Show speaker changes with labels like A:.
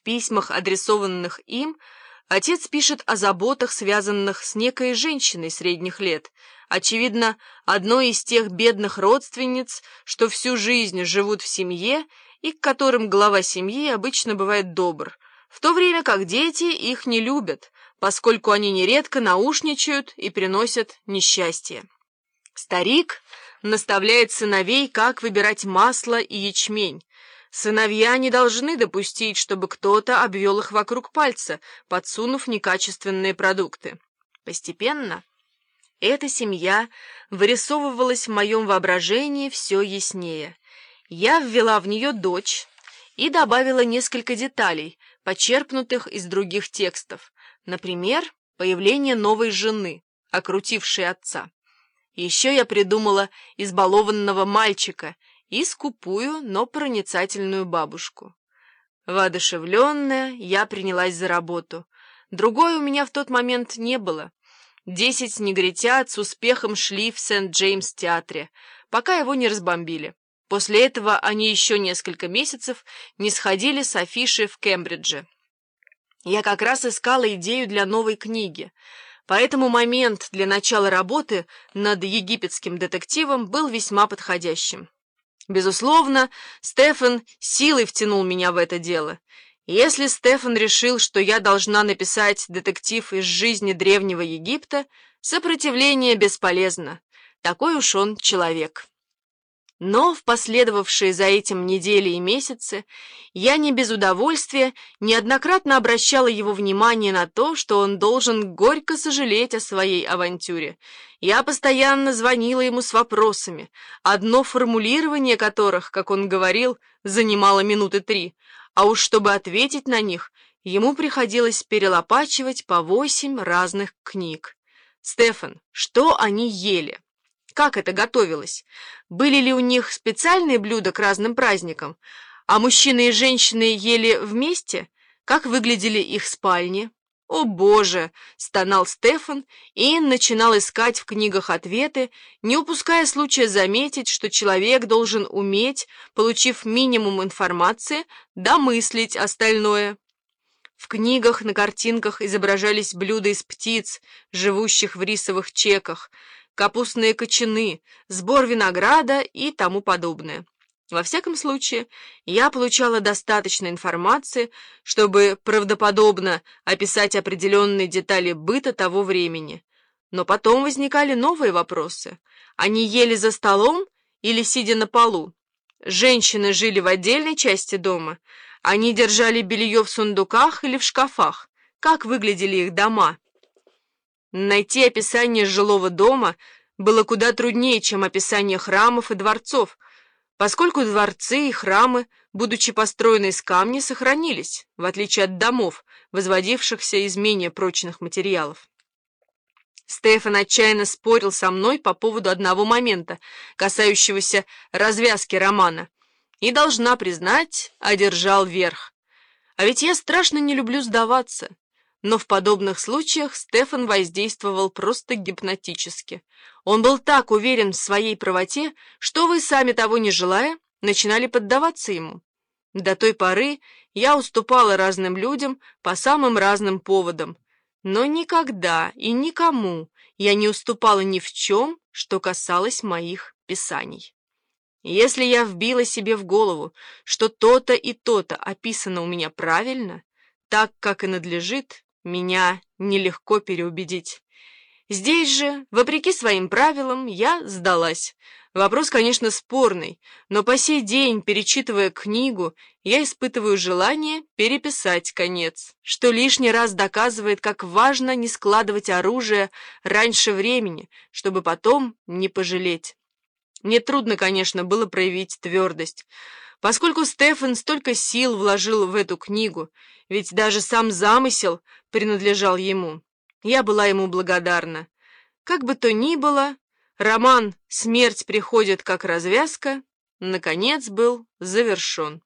A: В письмах, адресованных им, отец пишет о заботах, связанных с некой женщиной средних лет, очевидно, одной из тех бедных родственниц, что всю жизнь живут в семье и к которым глава семьи обычно бывает добр, в то время как дети их не любят, поскольку они нередко наушничают и приносят несчастье. Старик наставляет сыновей, как выбирать масло и ячмень. Сыновья не должны допустить, чтобы кто-то обвел их вокруг пальца, подсунув некачественные продукты. Постепенно эта семья вырисовывалась в моем воображении все яснее. Я ввела в нее дочь и добавила несколько деталей, почерпнутых из других текстов. Например, появление новой жены, окрутившей отца. Еще я придумала избалованного мальчика и скупую, но проницательную бабушку. Воодушевленная, я принялась за работу. Другой у меня в тот момент не было. Десять негритят с успехом шли в Сент-Джеймс-театре, пока его не разбомбили. После этого они еще несколько месяцев не сходили с афиши в Кембридже. Я как раз искала идею для новой книги, поэтому момент для начала работы над египетским детективом был весьма подходящим. Безусловно, Стефан силой втянул меня в это дело. Если Стефан решил, что я должна написать детектив из жизни древнего Египта, сопротивление бесполезно. Такой уж он человек. Но в последовавшие за этим недели и месяцы я не без удовольствия неоднократно обращала его внимание на то, что он должен горько сожалеть о своей авантюре. Я постоянно звонила ему с вопросами, одно формулирование которых, как он говорил, занимало минуты три, а уж чтобы ответить на них, ему приходилось перелопачивать по восемь разных книг. «Стефан, что они ели?» Как это готовилось? Были ли у них специальные блюда к разным праздникам? А мужчины и женщины ели вместе? Как выглядели их спальни? «О, Боже!» — стонал Стефан и начинал искать в книгах ответы, не упуская случая заметить, что человек должен уметь, получив минимум информации, домыслить остальное. В книгах на картинках изображались блюда из птиц, живущих в рисовых чеках, капустные кочаны, сбор винограда и тому подобное. Во всяком случае, я получала достаточно информации, чтобы правдоподобно описать определенные детали быта того времени. Но потом возникали новые вопросы. Они ели за столом или сидя на полу? Женщины жили в отдельной части дома. Они держали белье в сундуках или в шкафах. Как выглядели их дома? Найти описание жилого дома было куда труднее, чем описание храмов и дворцов, поскольку дворцы и храмы, будучи построены из камня, сохранились, в отличие от домов, возводившихся из менее прочных материалов. Стефан отчаянно спорил со мной по поводу одного момента, касающегося развязки романа, и, должна признать, одержал верх. А ведь я страшно не люблю сдаваться но в подобных случаях Стефан воздействовал просто гипнотически. Он был так уверен в своей правоте, что вы, сами того не желая, начинали поддаваться ему. До той поры я уступала разным людям по самым разным поводам, но никогда и никому я не уступала ни в чем, что касалось моих писаний. Если я вбила себе в голову, что то-то и то-то описано у меня правильно, так, как и надлежит, меня нелегко переубедить. Здесь же, вопреки своим правилам, я сдалась. Вопрос, конечно, спорный, но по сей день, перечитывая книгу, я испытываю желание переписать конец, что лишний раз доказывает, как важно не складывать оружие раньше времени, чтобы потом не пожалеть. Мне трудно, конечно, было проявить твердость, поскольку Стефан столько сил вложил в эту книгу, ведь даже сам замысел принадлежал ему. Я была ему благодарна. Как бы то ни было, роман «Смерть приходит как развязка» наконец был завершен.